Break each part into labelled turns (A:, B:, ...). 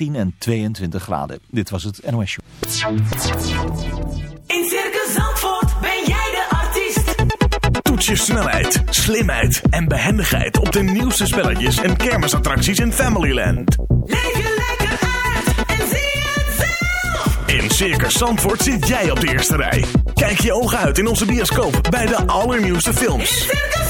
A: 18 en 22 graden. Dit was het NOS Show.
B: In Circus Zandvoort ben jij de artiest.
C: Toets je snelheid, slimheid en behendigheid op de nieuwste spelletjes en kermisattracties in Familyland.
B: Leef je lekker uit en zie het zelf.
C: In Circus Zandvoort zit jij op de eerste rij. Kijk je ogen uit in onze bioscoop bij de allernieuwste
B: In
C: films.
B: Circus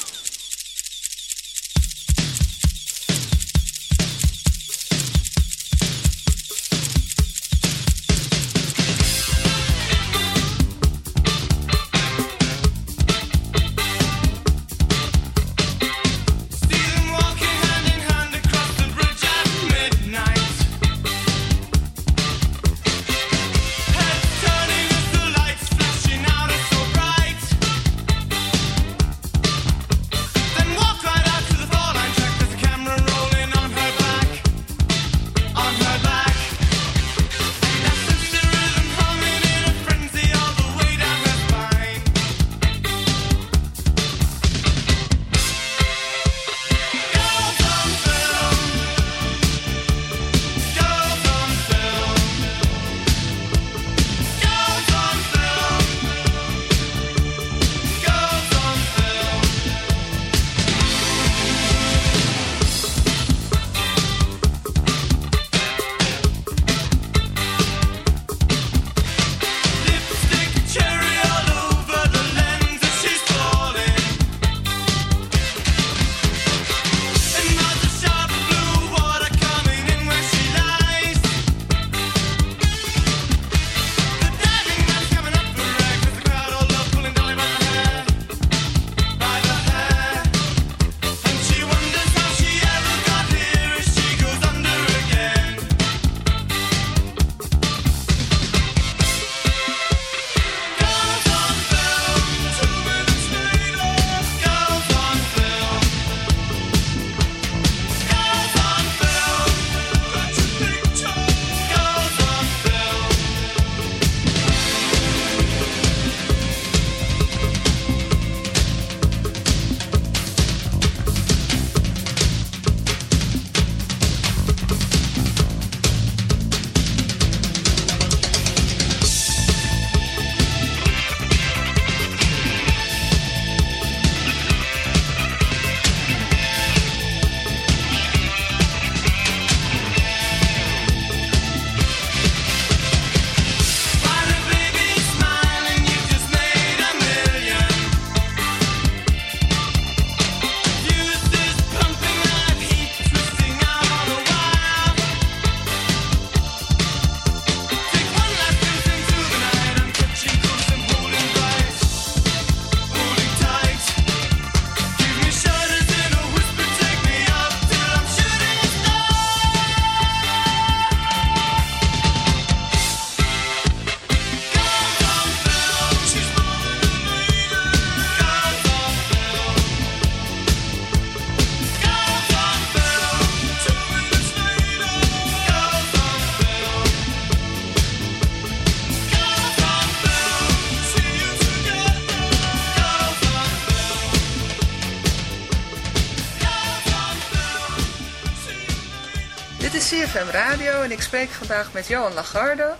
D: Radio en ik spreek vandaag met Johan Lagarde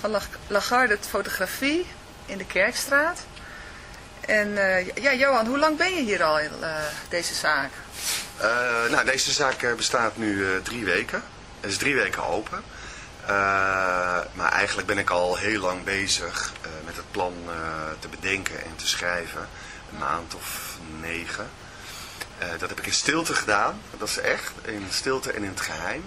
D: van Lag- Lagarde Fotografie in de Kerkstraat. En eh, ja, Johan, hoe lang ben je hier al in eh, deze zaak?
E: Eh, nou, deze zaak bestaat nu drie weken. Het is drie weken open. Maar eigenlijk ben ik al heel lang bezig met het plan te bedenken en te schrijven. Een maand of negen. Dat heb ik in stilte gedaan. Dat is echt. In stilte en in het geheim.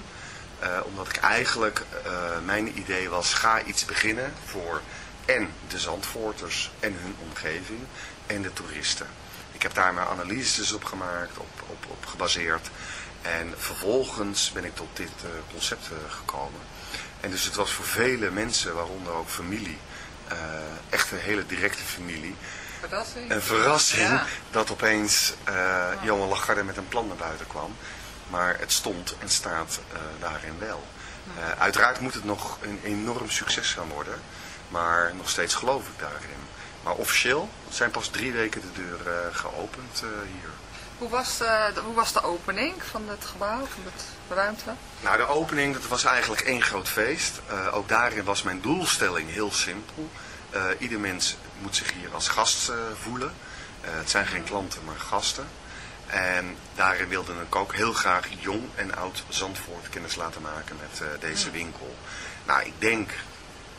E: Eh, omdat ik eigenlijk, eh, mijn idee was, ga iets beginnen voor en de Zandvoorters en hun omgeving en de toeristen. Ik heb daar mijn analyses op gemaakt, op, op, op gebaseerd. En vervolgens ben ik tot dit eh, concept gekomen. En dus het was voor vele mensen, waaronder ook familie, echt een hele directe familie,
D: Verrassing.
E: een verrassing
D: Ja.
E: dat opeens Johan Lagarde met een plan naar buiten kwam. Maar het stond en staat eh, daarin wel. Eh, uiteraard moet het nog een enorm succes gaan worden. Maar nog steeds geloof ik daarin. Maar officieel zijn pas drie weken de deuren geopend eh, hier.
D: Hoe was, de, de- hoe was de opening van het gebouw, van het ruimte?
E: Nou, de opening, dat was eigenlijk één groot feest. Ook daarin was mijn doelstelling heel simpel. Eh, ieder mens moet zich hier als gast voelen. Het zijn geen klanten, maar gasten. En daarin wilde ik ook heel graag jong en oud Zandvoort kennis laten maken met eh, deze winkel. Nou, ik denk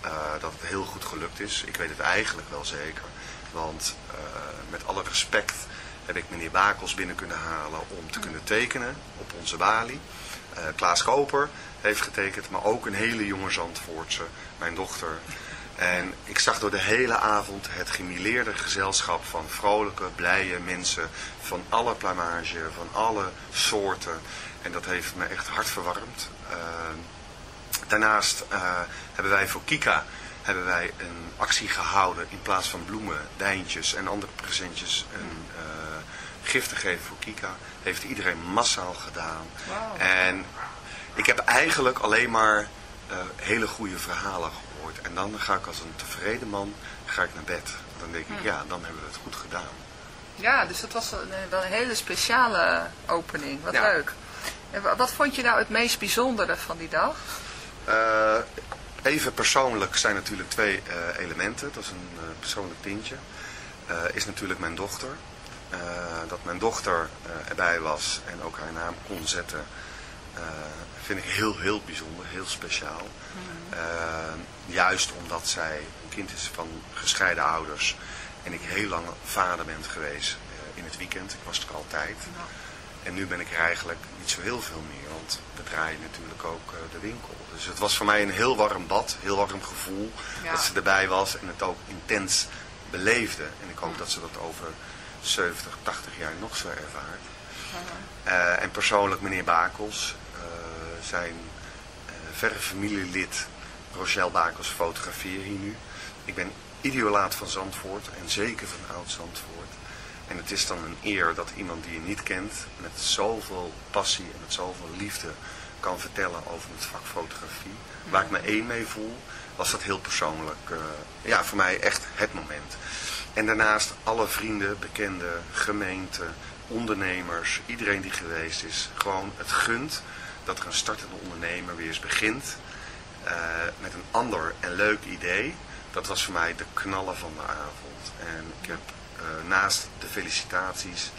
E: eh, dat het heel goed gelukt is. Ik weet het eigenlijk wel zeker. Want eh, met alle respect heb ik meneer Bakels binnen kunnen halen om te kunnen tekenen op onze balie. Klaas Koper heeft getekend, maar ook een hele jonge Zandvoortse, mijn dochter. En ik zag door de hele avond het gemileerde gezelschap van vrolijke, blije mensen van alle plumage, van alle soorten. En dat heeft me echt hard verwarmd. Eh, daarnaast eh, hebben wij voor Kika hebben wij een actie gehouden in plaats van bloemen, wijntjes en andere presentjes een eh, gift te geven voor Kika. Heeft iedereen massaal gedaan. En ik heb eigenlijk alleen maar eh, hele goede verhalen En dan ga ik als een tevreden man ga ik naar bed. Dan denk ik, ja, dan hebben we het goed gedaan.
D: Ja, dus dat was een, wel een hele speciale opening. Wat
E: Ja.
D: leuk. En wa- wat vond je nou het meest bijzondere van die dag?
E: Eh, even persoonlijk zijn natuurlijk twee eh, elementen. Dat is een eh, persoonlijk tintje. Eh, is natuurlijk mijn dochter. Eh, dat mijn dochter eh, erbij was en ook haar naam kon zetten, eh, vind ik heel, heel bijzonder, heel speciaal. Eh, juist omdat zij een kind is van gescheiden ouders en ik heel lang vader ben geweest eh, in het weekend. Ik was er altijd. En nu ben ik er eigenlijk niet zo heel veel meer, want we draaien natuurlijk ook eh, de winkel. Dus het was voor mij een heel warm bad, heel warm gevoel
D: Ja.
E: dat ze erbij was en het ook intens beleefde. En ik hoop dat ze dat over 70, 80 jaar nog zo ervaart. En persoonlijk meneer Bakels, zijn eh, verre familielid Rochelle Bakels fotografeer hier nu. Ik ben ideolaat van Zandvoort en zeker van oud Zandvoort. En het is dan een eer dat iemand die je niet kent met zoveel passie en met zoveel liefde kan vertellen over het vak fotografie. Waar ik me één mee voel, was dat heel persoonlijk. eh, ja, voor mij echt het moment. En daarnaast alle vrienden, bekenden, gemeenten, ondernemers, iedereen die geweest is. Gewoon het gunt dat er een startende ondernemer weer eens begint eh, met een ander en leuk idee. Dat was voor mij de knallen van de avond. En ik heb eh, naast de felicitaties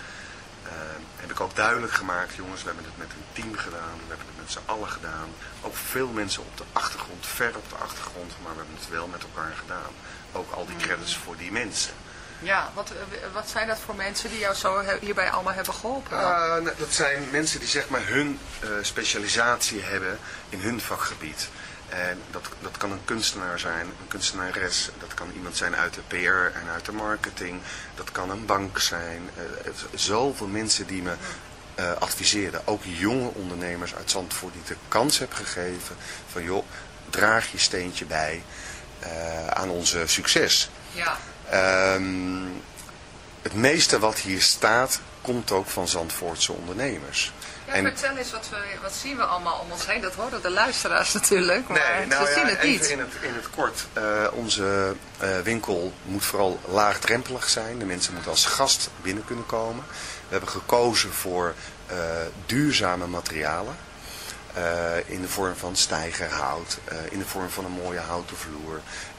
E: eh, heb ik ook duidelijk gemaakt, jongens, we hebben het met een team gedaan, we hebben het met z'n allen gedaan. Ook veel mensen op de achtergrond, ver op de achtergrond, maar we hebben het wel met elkaar gedaan. Ook al die credits voor die mensen.
D: Ja, wat, eh, wat zijn dat voor mensen die jou zo hierbij allemaal hebben geholpen?
E: Uh, nou, dat zijn mensen die zeg maar hun eh, specialisatie hebben in hun vakgebied. En dat, dat kan een kunstenaar zijn, een kunstenares. Dat kan iemand zijn uit de PR en uit de marketing. Dat kan een bank zijn. Eh, zoveel mensen die me eh adviseerden. Ook jonge ondernemers uit Zandvoort die de kans heb gegeven. Van joh, draag je steentje bij eh, aan onze succes.
D: ja.
E: Ehm, het meeste wat hier staat, komt ook van Zandvoortse ondernemers.
D: Ja,
E: En-
D: vertel eens, wat, we, wat zien we allemaal om ons heen? Dat horen de luisteraars natuurlijk, maar
E: nou
D: ze
E: ja,
D: zien het niet.
E: In het, in het kort. Eh, onze eh, winkel moet vooral laagdrempelig zijn. De mensen moeten als gast binnen kunnen komen. We hebben gekozen voor eh, duurzame materialen. In de vorm van stijgerhout, in de vorm van een mooie houten vloer.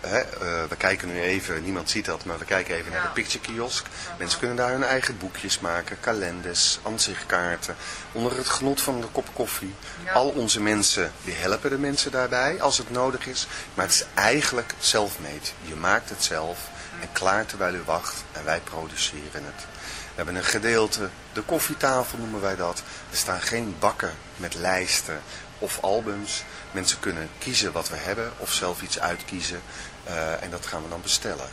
E: hè, eh, we kijken nu even, niemand ziet dat, maar we kijken even naar de picture kiosk. Mensen kunnen daar hun eigen boekjes maken, kalenders, ansichtkaarten, onder het genot van de kop koffie.
D: Ja.
E: Al onze mensen, die helpen de mensen daarbij als het nodig is. Maar het is eigenlijk self-made. Je maakt het zelf en klaar terwijl u wacht en wij produceren het. We hebben een gedeelte, de koffietafel noemen wij dat. Er staan geen bakken met lijsten of albums. Mensen kunnen kiezen wat we hebben of zelf iets uitkiezen. eh, en dat gaan we dan bestellen.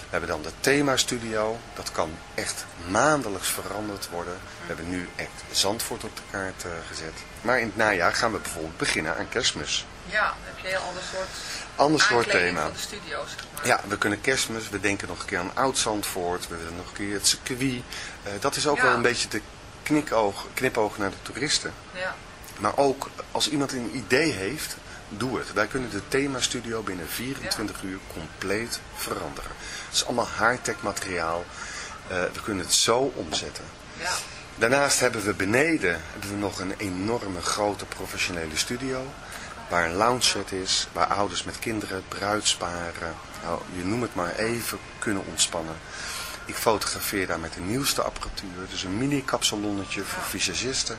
E: We hebben dan de themastudio. Dat kan echt maandelijks veranderd worden. We hebben nu echt Zandvoort op de kaart eh, gezet. Maar in het najaar gaan we bijvoorbeeld beginnen aan kerstmis.
D: Ja, dan heb je een heel ander soort
E: Ander soort thema.
D: van de studio's. zeg maar.
E: Ja, we kunnen kerstmis, we denken nog een keer aan Oud-Zandvoort, we willen nog een keer het circuit. Eh, dat is ook
D: Ja.
E: wel een beetje de knipoog, knipoog naar de toeristen.
D: Ja.
E: Maar ook als iemand een idee heeft, doe het. Wij kunnen de themastudio binnen 24 uur compleet veranderen. Het is allemaal high-tech materiaal. Eh, we kunnen het zo omzetten.
D: Ja.
E: Daarnaast hebben we beneden hebben we nog een enorme grote professionele studio. Waar een lounge set is, waar ouders met kinderen, bruidsparen, nou, je noem het maar even, kunnen ontspannen. Ik fotografeer daar met de nieuwste apparatuur, dus een mini kapsalonnetje voor visagisten.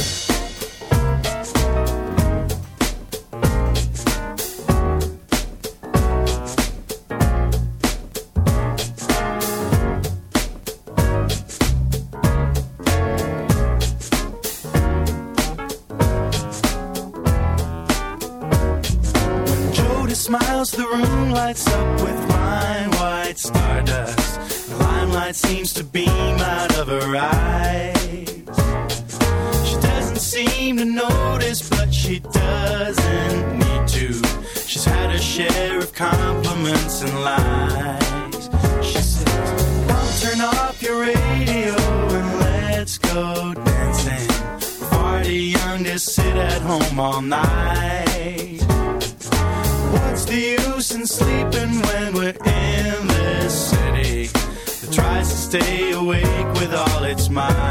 F: smile.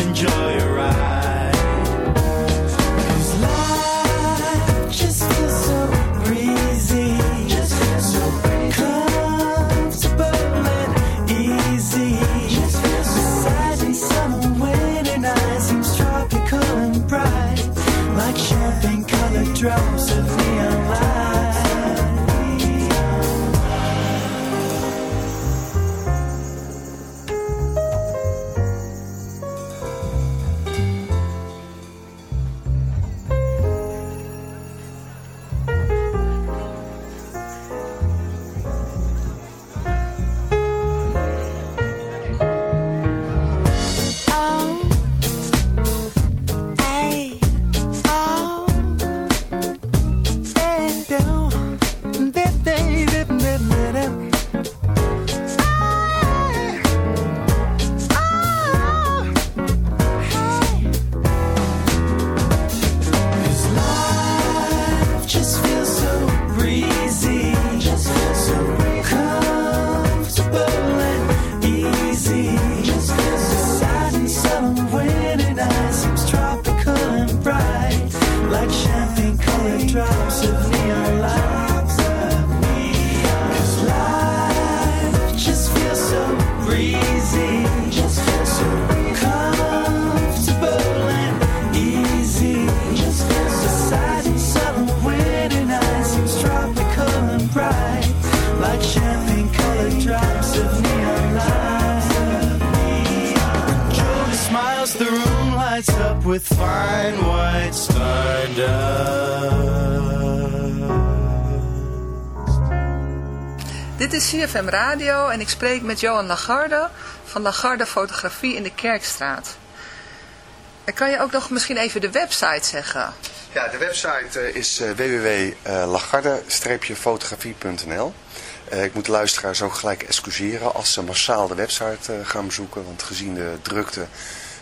F: enjoy a ride. Lights up with fine white stardust.
D: Dit is CFM Radio en ik spreek met Johan Lagarde van Lagarde Fotografie in de Kerkstraat. En kan je ook nog misschien even de website zeggen?
E: Ja, de website eh, is uh, www.lagarde-fotografie.nl Eh, Ik moet de luisteraars ook gelijk excuseren als ze massaal de website eh, gaan bezoeken. Want gezien de drukte eh,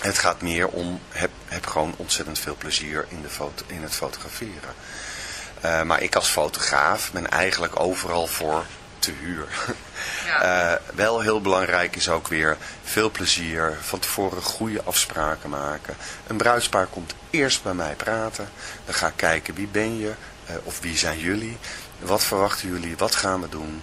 E: Het gaat meer om, heb, heb gewoon ontzettend veel plezier in, de foto, in het fotograferen. Eh, maar ik als fotograaf ben eigenlijk overal voor te huur.
D: Ja.
E: Eh, wel heel belangrijk is ook weer veel plezier, van tevoren goede afspraken maken. Een bruidspaar komt eerst bij mij praten. Dan ga ik kijken wie ben je eh, of wie zijn jullie. Wat verwachten jullie, wat gaan we doen.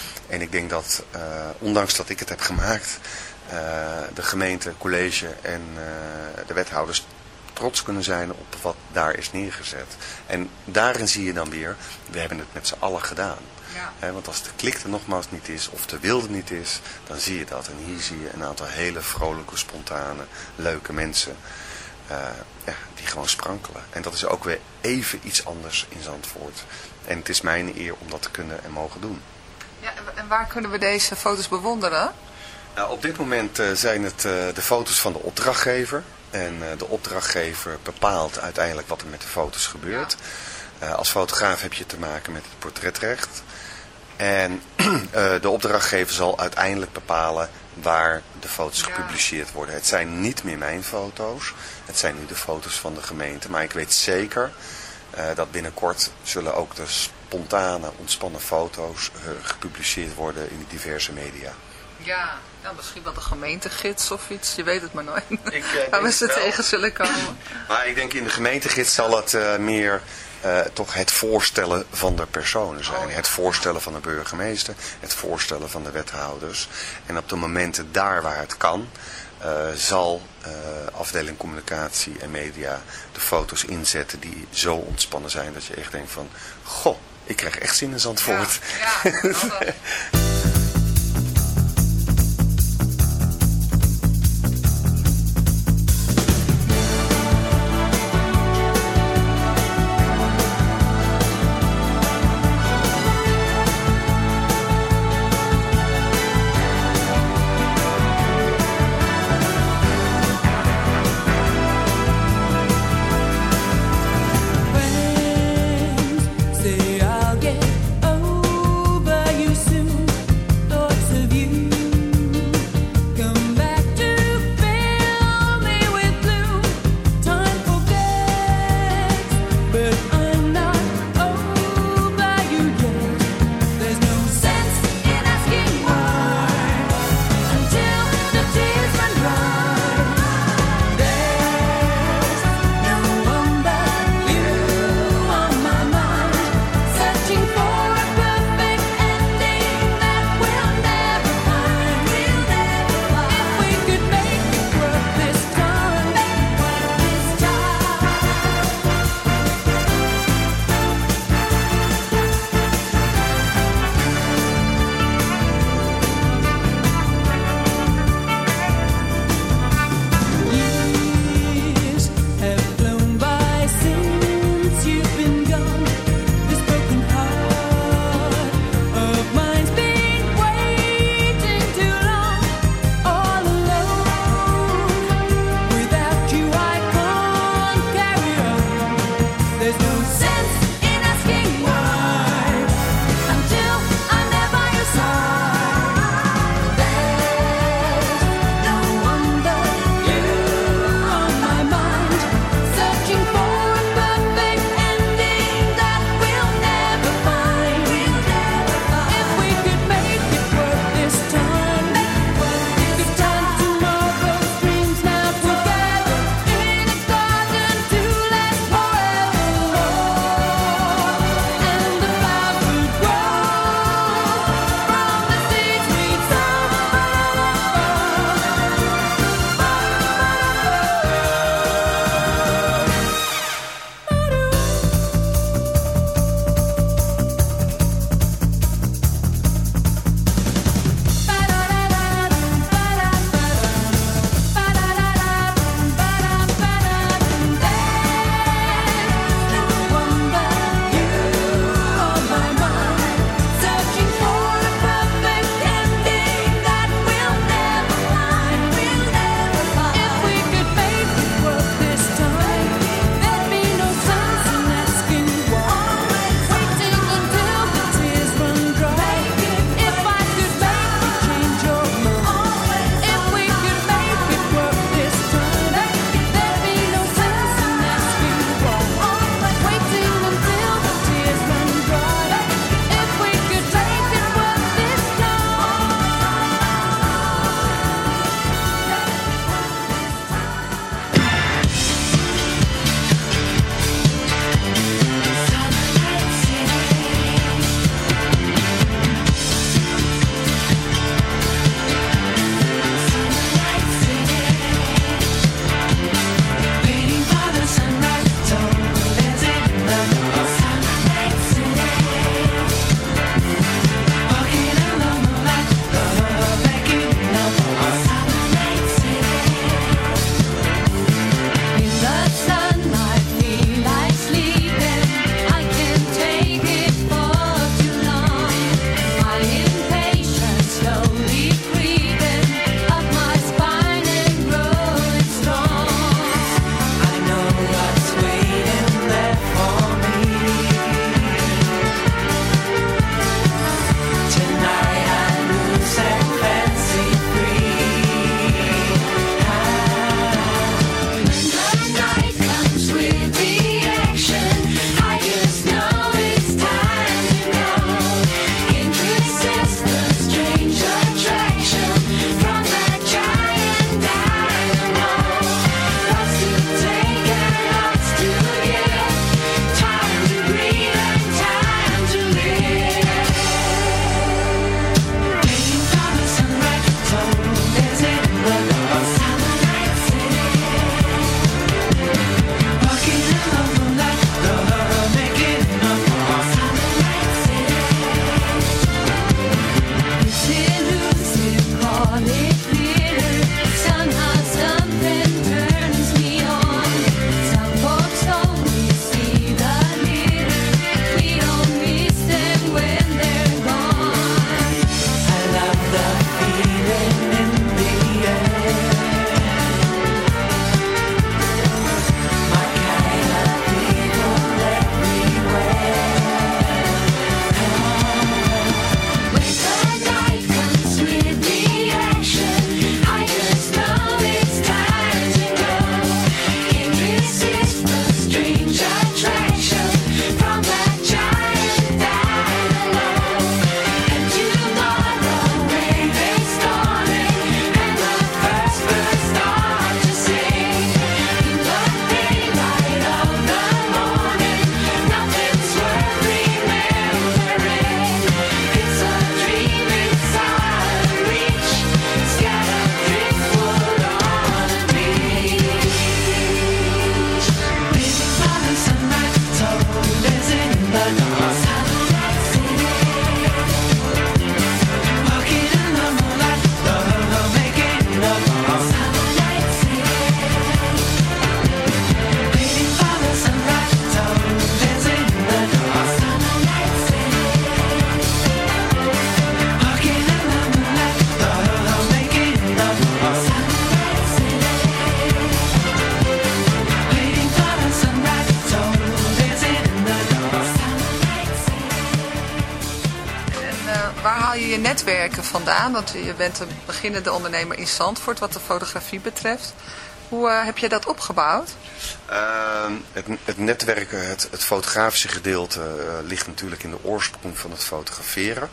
E: En ik denk dat, eh, ondanks dat ik het heb gemaakt, eh, de gemeente, college en eh, de wethouders trots kunnen zijn op wat daar is neergezet. En daarin zie je dan weer, we hebben het met z'n allen gedaan.
D: Ja.
E: Want als de klik er nogmaals niet is, of de wilde niet is, dan zie je dat. En hier zie je een aantal hele vrolijke, spontane, leuke mensen ja, die gewoon sprankelen. En dat is ook weer even iets anders in Zandvoort. En het is mijn eer om dat te kunnen en mogen doen.
D: Ja, en- waar kunnen we deze foto's bewonderen?
E: Nou, op dit moment eh, zijn het eh, de foto's van de opdrachtgever. En eh, de opdrachtgever bepaalt uiteindelijk wat er met de foto's gebeurt. Als fotograaf heb je te maken met het portretrecht. En de opdrachtgever zal uiteindelijk bepalen waar de foto's gepubliceerd worden. Het zijn niet meer mijn foto's. Het zijn nu de foto's van de gemeente. Maar ik weet zeker dat binnenkort zullen ook de spontane, ontspannen foto's eh, gepubliceerd worden in de diverse media.
D: Ja, nou, misschien wel de gemeentegids of iets. Je weet het maar nooit.
E: Ik, eh,
D: Waar we ze tegen zullen komen.
E: Maar ik denk in de gemeentegids zal het eh, meer eh, toch het voorstellen van de personen zijn.
D: Oh.
E: Het voorstellen van de burgemeester, het voorstellen van de wethouders. En op de momenten daar waar het kan, eh, zal eh, afdeling communicatie en media de foto's inzetten die zo ontspannen zijn dat je echt denkt van, goh, ik krijg echt zin in Zandvoort.
D: Ja, ja, Want je bent een beginnende ondernemer in Zandvoort wat de fotografie betreft. Hoe eh, heb je dat opgebouwd?
E: Ehm, het, het netwerken, het, het fotografische gedeelte eh, ligt natuurlijk in de oorsprong van het fotograferen.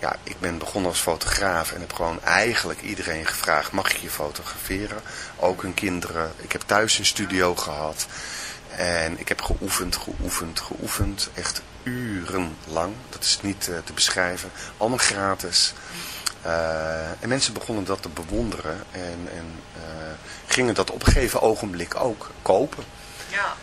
E: Ja, ik ben begonnen als fotograaf en heb gewoon eigenlijk iedereen gevraagd, mag ik je fotograferen? Ook hun kinderen. Ik heb thuis een studio gehad. En ik heb geoefend, geoefend, geoefend. Echt urenlang. Dat is niet eh, te beschrijven. Allemaal gratis. Eh, en mensen begonnen dat te bewonderen. En, en eh, gingen dat op een gegeven ogenblik ook kopen.
D: Ja.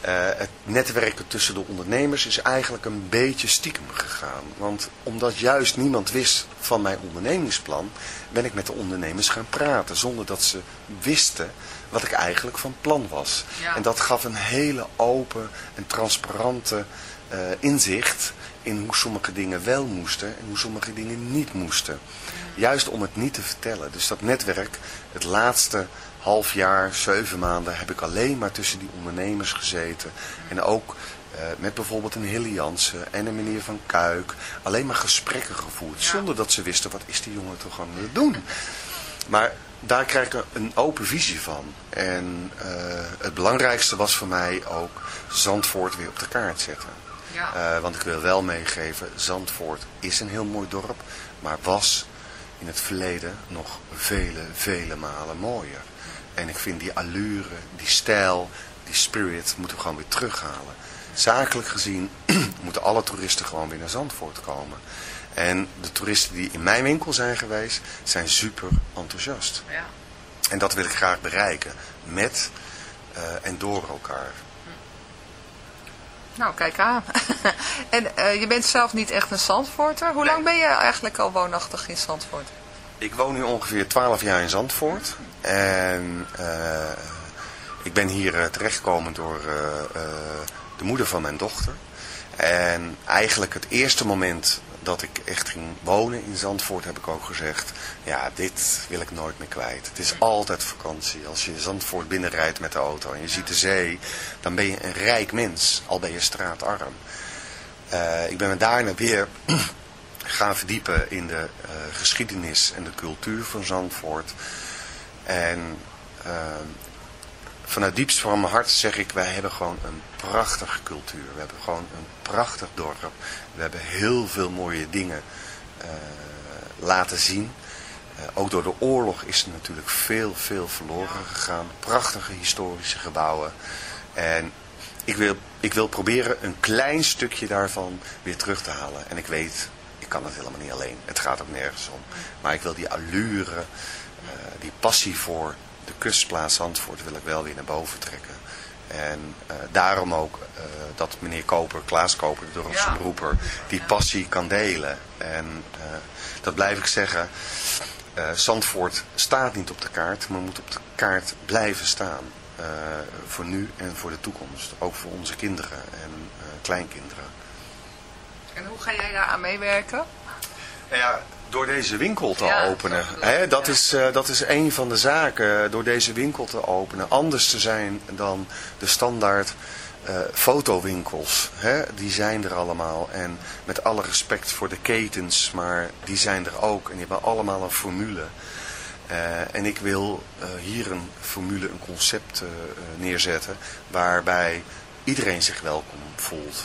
E: Eh, het netwerken tussen de ondernemers is eigenlijk een beetje stiekem gegaan. Want omdat juist niemand wist van mijn ondernemingsplan, ben ik met de ondernemers gaan praten. Zonder dat ze wisten wat ik eigenlijk van plan was.
D: Ja.
E: En dat gaf een hele open en transparante inzicht in hoe sommige dingen wel moesten en hoe sommige dingen niet moesten. Juist om het niet te vertellen. Dus dat netwerk, het laatste half jaar, zeven maanden, heb ik alleen maar tussen die ondernemers gezeten. En ook eh, met bijvoorbeeld een Hilly Jansen en een meneer Van Kuik. Alleen maar gesprekken gevoerd. Zonder dat ze wisten, wat is die jongen toch aan het doen? Maar daar krijg ik een open visie van. En eh, het belangrijkste was voor mij ook Zandvoort weer op de kaart zetten.
D: Ja.
E: Eh, want ik wil wel meegeven, Zandvoort is een heel mooi dorp, maar was in het verleden nog vele, vele malen mooier. En ik vind die allure, die stijl, die spirit moeten we gewoon weer terughalen. Zakelijk gezien moeten alle toeristen gewoon weer naar Zandvoort komen. En de toeristen die in mijn winkel zijn geweest, zijn super enthousiast.
D: ja.
E: En dat wil ik graag bereiken, met eh, en door elkaar.
D: Nou, kijk aan. en eh, je bent zelf niet echt een Zandvoorter. Hoe lang ben je eigenlijk al woonachtig in Zandvoort?
E: Ik woon nu ongeveer 12 jaar in Zandvoort. En eh, ik ben hier eh, terechtgekomen door eh, de moeder van mijn dochter. En eigenlijk het eerste moment dat ik echt ging wonen in Zandvoort heb ik ook gezegd... Ja, dit wil ik nooit meer kwijt. Het is altijd vakantie. Als je Zandvoort binnenrijdt met de auto en je ziet de zee... dan ben je een rijk mens, al ben je straatarm. Eh, ik ben me daarna weer gaan verdiepen in de eh, geschiedenis en de cultuur van Zandvoort. En ehm, vanuit diepst van mijn hart zeg ik, wij hebben gewoon een prachtige cultuur. We hebben gewoon een prachtig dorp. We hebben heel veel mooie dingen eh, laten zien. Eh, ook door de oorlog is er natuurlijk veel, veel verloren gegaan. Prachtige historische gebouwen. En ik wil, ik wil proberen een klein stukje daarvan weer terug te halen. En ik weet, ik kan het helemaal niet alleen. Het gaat ook nergens om. Maar ik wil die allure, eh, die passie voor de kustplaats Zandvoort wil ik wel weer naar boven trekken. En eh, daarom ook eh, dat meneer Koper, Klaas Koper, de Dorpse
D: Ja.
E: beroeper, die passie kan delen. En eh, dat blijf ik zeggen. eh, Zandvoort staat niet op de kaart, maar moet op de kaart blijven staan. Eh, voor nu en voor de toekomst. Ook voor onze kinderen en eh, kleinkinderen.
D: En hoe ga jij daar aan meewerken?
E: Nou ja, door deze winkel te
D: Ja,
E: openen.
D: dat
E: Hè, is, eh, dat is een van de zaken. Door deze winkel te openen. Anders te zijn dan de standaard eh, fotowinkels. Hè, die zijn er allemaal. En met alle respect voor de ketens. Maar die zijn er ook. En die hebben allemaal een formule. Eh, en ik wil eh, hier een formule, een concept eh, eh, neerzetten. Waarbij iedereen zich welkom voelt.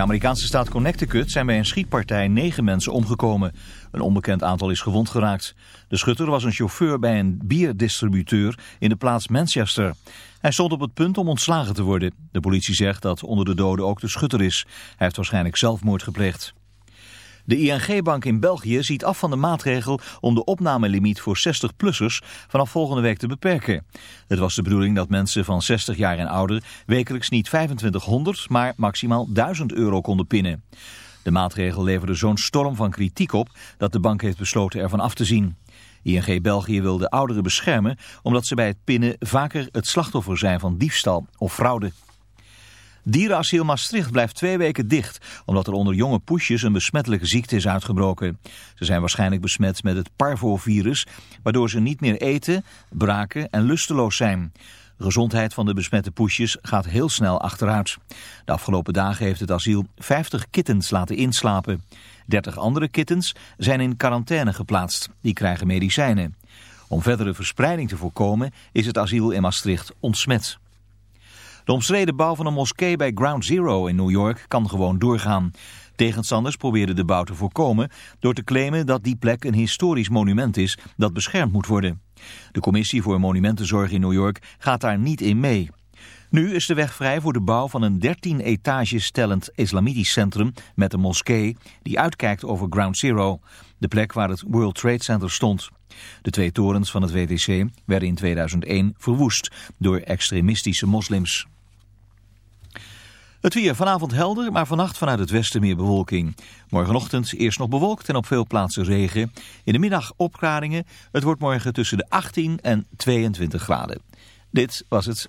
A: De Amerikaanse staat Connecticut zijn bij een schietpartij negen mensen omgekomen. Een onbekend aantal is gewond geraakt. De schutter was een chauffeur bij een bierdistributeur in de plaats Manchester. Hij stond op het punt om ontslagen te worden. De politie zegt dat onder de doden ook de schutter is. Hij heeft waarschijnlijk zelfmoord gepleegd. De ING-bank in België ziet af van de maatregel om de opnamelimiet voor 60-plussers vanaf volgende week te beperken. Het was de bedoeling dat mensen van 60 jaar en ouder wekelijks niet 2500, maar maximaal 1000 euro konden pinnen. De maatregel leverde zo'n storm van kritiek op dat de bank heeft besloten ervan af te zien. ING België wil de ouderen beschermen omdat ze bij het pinnen vaker het slachtoffer zijn van diefstal of fraude. Dierenasiel Maastricht blijft twee weken dicht, omdat er onder jonge poesjes een besmettelijke ziekte is uitgebroken. Ze zijn waarschijnlijk besmet met het parvovirus, waardoor ze niet meer eten, braken en lusteloos zijn. De gezondheid van de besmette poesjes gaat heel snel achteruit. De afgelopen dagen heeft het asiel 50 kittens laten inslapen. 30 andere kittens zijn in quarantaine geplaatst. Die krijgen medicijnen. Om verdere verspreiding te voorkomen is het asiel in Maastricht ontsmet. De omstreden bouw van een moskee bij Ground Zero in New York kan gewoon doorgaan. Tegenstanders probeerden de bouw te voorkomen door te claimen dat die plek een historisch monument is dat beschermd moet worden. De commissie voor monumentenzorg in New York gaat daar niet in mee. Nu is de weg vrij voor de bouw van een 13 etages stellend islamitisch centrum met een moskee die uitkijkt over Ground Zero, de plek waar het World Trade Center stond. De twee torens van het WTC werden in 2001 verwoest door extremistische moslims. Het weer vanavond helder, maar vannacht vanuit het westen meer bewolking. Morgenochtend eerst nog bewolkt en op veel plaatsen regen. In de middag opklaringen. Het wordt morgen tussen de 18 en 22 graden. Dit was het.